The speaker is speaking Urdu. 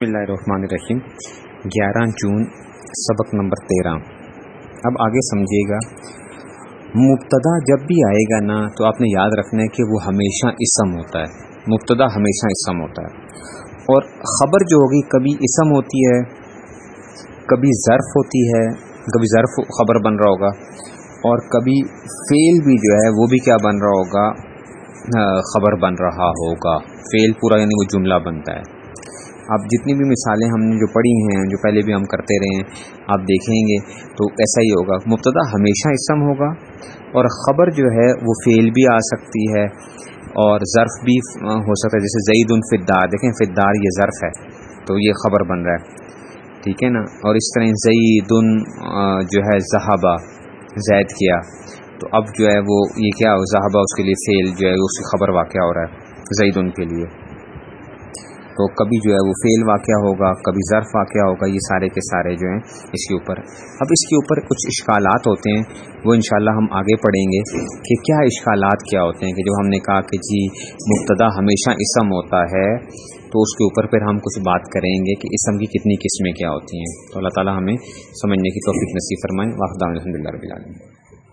بسم اللہ الرحمن الرحیم۔ گیارہ جون، سبق نمبر تیرہ۔ اب آگے سمجھیے گا۔ مبتدا جب بھی آئے گا نا، تو آپ نے یاد رکھنا ہے کہ وہ ہمیشہ اسم ہوتا ہے۔ مبتدا ہمیشہ اسم ہوتا ہے۔ اور خبر جو ہوگی، کبھی اسم ہوتی ہے، کبھی ظرف ہوتی ہے، کبھی ظرف خبر بن رہا ہوگا۔ اور کبھی فیل بھی جو ہے، وہ بھی کیا بن رہا ہوگا؟ خبر بن رہا ہوگا۔ فیل پورا یعنی وہ جملہ بنتا ہے۔ اب جتنی بھی مثالیں ہم نے جو پڑھی ہیں، جو پہلے بھی ہم کرتے رہے ہیں، آپ دیکھیں گے تو ایسا ہی ہوگا۔ مبتدا ہمیشہ اسم ہوگا اور خبر جو ہے وہ فیل بھی آ سکتی ہے اور ظرف بھی ہو سکتا ہے، جیسے زعید الفدار دیکھیں فدار یہ ظرف ہے تو یہ خبر بن رہا ہے۔ ٹھیک ہے نا؟ اور اس طرح زعید جو ہے زہابہ زید کیا۔ تو اب جو ہے وہ یہ کیا زہابہ اس کے لیے فیل جو ہے اس کی خبر واقع ہو رہا ہے زعید ان کے لیے۔ تو کبھی جو ہے وہ فیل واقعہ ہوگا، کبھی ظرف واقعہ ہوگا، یہ سارے کے سارے جو ہیں اس کے اوپر۔ اب اس کے اوپر کچھ اشکالات ہوتے ہیں، وہ انشاءاللہ ہم آگے پڑھیں گے کہ کیا اشکالات کیا ہوتے ہیں کہ جو ہم نے کہا کہ جی مبتدا ہمیشہ اسم ہوتا ہے، تو اس کے اوپر پھر ہم کچھ بات کریں گے کہ اسم کی کتنی قسمیں کیا ہوتی ہیں۔ تو اللہ تعالیٰ ہمیں سمجھنے کی توفیق نصیب فرمائیں واحد الحمد للہ رب العالمین۔